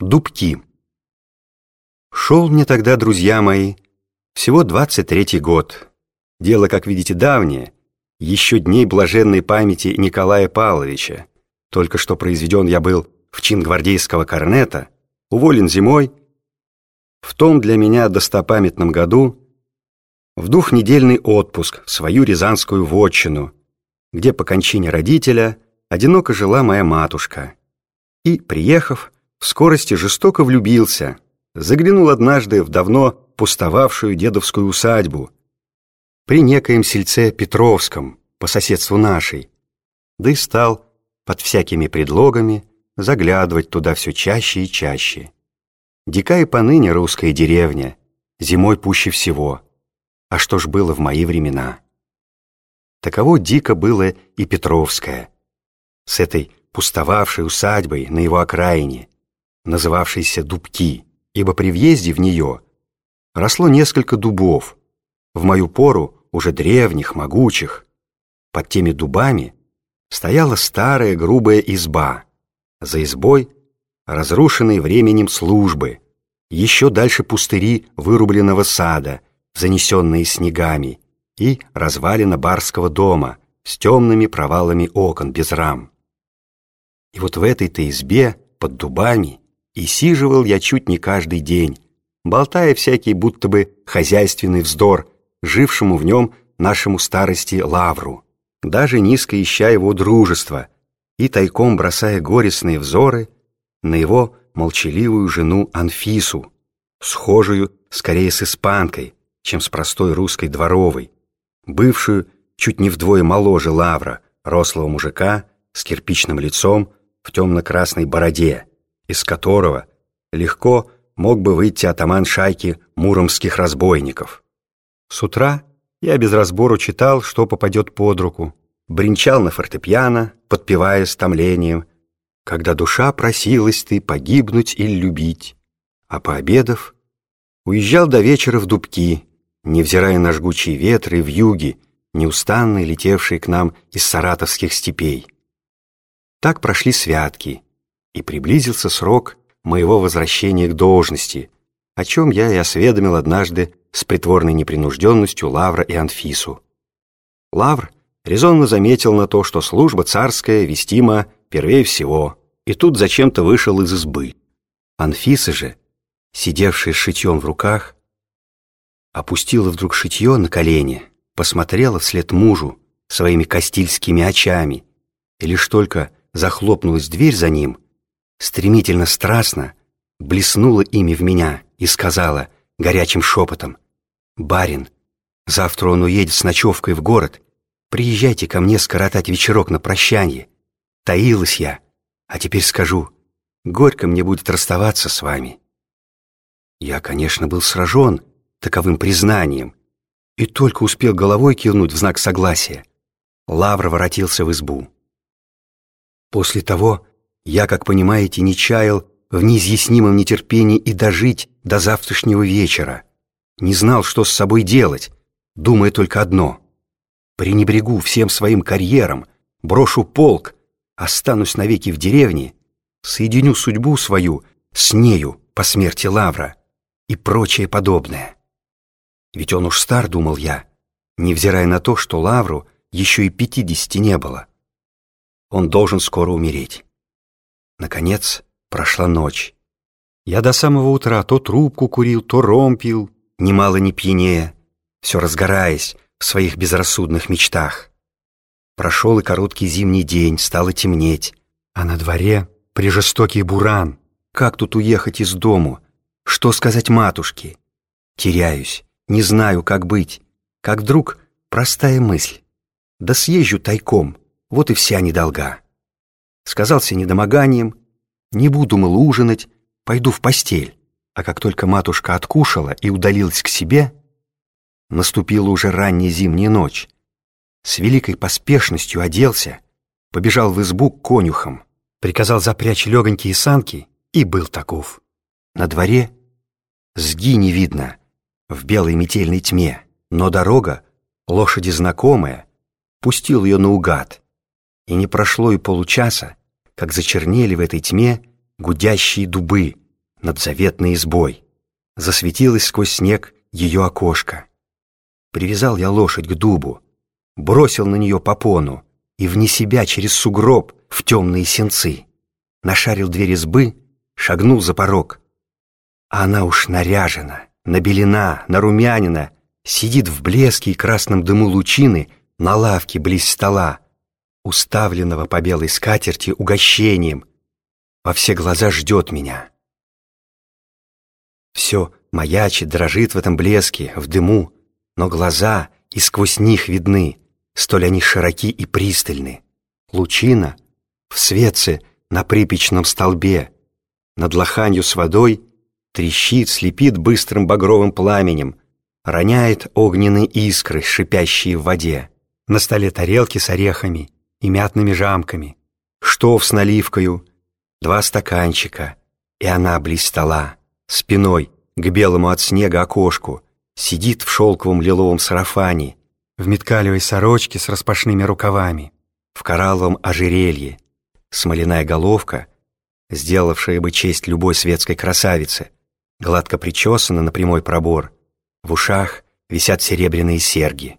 Дубки. Шел мне тогда, друзья мои, всего двадцать третий год. Дело, как видите, давнее, еще дней блаженной памяти Николая Павловича. Только что произведен я был в чин гвардейского корнета, уволен зимой. В том для меня достопамятном году в двухнедельный отпуск в свою рязанскую вотчину, где по кончине родителя одиноко жила моя матушка. И, приехав, в скорости жестоко влюбился, заглянул однажды в давно пустовавшую дедовскую усадьбу при некоем сельце Петровском, по соседству нашей, да и стал под всякими предлогами заглядывать туда все чаще и чаще. Дика и поныне русская деревня, зимой пуще всего. А что ж было в мои времена? Таково дико было и Петровское, с этой пустовавшей усадьбой на его окраине, называвшейся Дубки, ибо при въезде в нее росло несколько дубов, в мою пору уже древних, могучих. Под теми дубами стояла старая грубая изба, за избой разрушенные временем службы, еще дальше пустыри вырубленного сада, занесенные снегами, и развалина барского дома с темными провалами окон без рам. И вот в этой-то избе, под дубами, и сиживал я чуть не каждый день, болтая всякий будто бы хозяйственный вздор, жившему в нем нашему старости Лавру, даже низко ища его дружества и тайком бросая горестные взоры на его молчаливую жену Анфису, схожую скорее с испанкой, чем с простой русской дворовой, бывшую чуть не вдвое моложе Лавра, рослого мужика с кирпичным лицом в темно-красной бороде, из которого легко мог бы выйти атаман шайки муромских разбойников. С утра я без разбору читал, что попадет под руку, бренчал на фортепиано, подпевая с томлением, когда душа просилась ты погибнуть или любить, а пообедав, уезжал до вечера в дубки, невзирая на жгучие ветры в юге, неустанно летевшие к нам из саратовских степей. Так прошли святки, и приблизился срок моего возвращения к должности, о чем я и осведомил однажды с притворной непринужденностью Лавра и Анфису. Лавр резонно заметил на то, что служба царская вестима первее всего, и тут зачем-то вышел из избы. Анфиса же, сидевшая с шитьем в руках, опустила вдруг шитье на колени, посмотрела вслед мужу своими кастильскими очами, и лишь только захлопнулась дверь за ним — стремительно страстно блеснула ими в меня и сказала горячим шепотом, «Барин, завтра он уедет с ночевкой в город, приезжайте ко мне скоротать вечерок на прощанье. Таилась я, а теперь скажу, горько мне будет расставаться с вами». Я, конечно, был сражен таковым признанием и только успел головой кивнуть в знак согласия. Лавр воротился в избу. После того, я, как понимаете, не чаял в неизъяснимом нетерпении и дожить до завтрашнего вечера. Не знал, что с собой делать, думая только одно. Пренебрегу всем своим карьером, брошу полк, останусь навеки в деревне, соединю судьбу свою с нею по смерти Лавра и прочее подобное. Ведь он уж стар, думал я, невзирая на то, что Лавру еще и пятидесяти не было. Он должен скоро умереть. Наконец прошла ночь. Я до самого утра то трубку курил, то ром пил, немало не пьянее, все разгораясь в своих безрассудных мечтах. Прошел и короткий зимний день, стало темнеть, а на дворе прижестокий буран. Как тут уехать из дому? Что сказать матушке? Теряюсь, не знаю, как быть. Как вдруг простая мысль. Да съезжу тайком, вот и вся недолга сказался недомоганием, не буду, мол, ужинать, пойду в постель. А как только матушка откушала и удалилась к себе, наступила уже ранняя зимняя ночь. С великой поспешностью оделся, побежал в избу к конюхам, приказал запрячь легонькие санки и был таков. На дворе сги не видно в белой метельной тьме, но дорога, лошади знакомая, пустил ее наугад — и не прошло и получаса, как зачернели в этой тьме гудящие дубы, над заветной избой. Засветилось сквозь снег ее окошко. Привязал я лошадь к дубу, бросил на нее попону и вне себя через сугроб в темные сенцы. Нашарил дверь избы, шагнул за порог. А она уж наряжена, набелена, нарумянина, сидит в блеске и красном дыму лучины на лавке близ стола, уставленного по белой скатерти угощением, во все глаза ждет меня. Все маячит, дрожит в этом блеске, в дыму, но глаза и сквозь них видны, столь они широки и пристальны. Лучина в светце на припечном столбе, над лоханью с водой трещит, слепит быстрым багровым пламенем, роняет огненные искры, шипящие в воде. На столе тарелки с орехами и мятными жамками, штоф с наливкою, два стаканчика, и она близ стола, спиной к белому от снега окошку, сидит в шелковом лиловом сарафане, в меткалевой сорочке с распашными рукавами, в коралловом ожерелье, смоляная головка, сделавшая бы честь любой светской красавице, гладко причесана на прямой пробор, в ушах висят серебряные серьги.